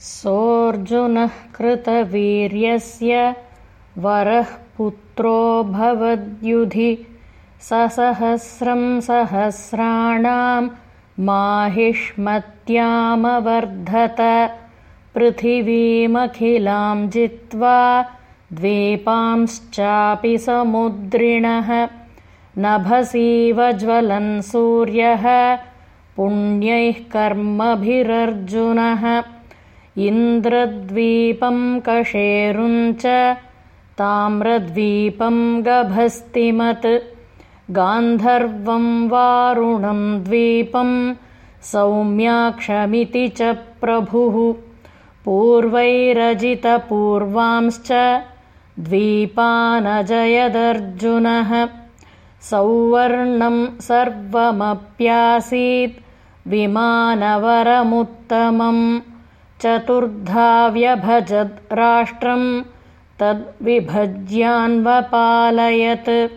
सोऽर्जुनः कृतवीर्यस्य वरः पुत्रो भवद्युधि ससहस्रं सहस्राणां माहिष्मत्यामवर्धत। पृथिवीमखिलां जित्वा द्वीपांश्चापि समुद्रिणः। नभसीव ज्वलन् सूर्यः पुण्यैः कर्मभिरर्जुनः इन्द्रद्वीपं कशेरुञ्च ताम्रद्वीपं गभस्तिमत् गान्धर्वं वारुणं द्वीपं सौम्याक्षमिति च प्रभुः पूर्वैरजितपूर्वांश्च द्वीपानजयदर्जुनः सौवर्णं सर्वमप्यासीत् विमानवरमुत्तमम् चतुर्धा व्यभजद् राष्ट्रं तद्विभज्यान्वपालयत्।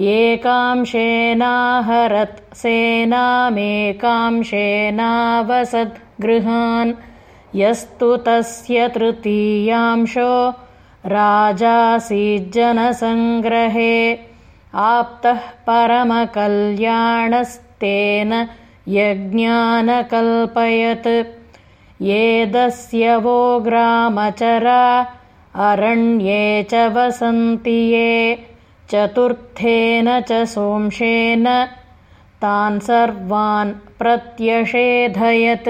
एकांशेनाहरत् सेनामेकांशेनावसद् गृहान्। यस्तु तस्य तृतीयांशो राजासीज्जनसङ्ग्रहे। आप्तः परमकल्याणस्तेन यज्ञानकल्पयत् ये वो ग्रामचरा अरण्ये च वसन्ति ये चतुर्थेन च सोंशेन तान् सर्वान् प्रत्यषेधयत्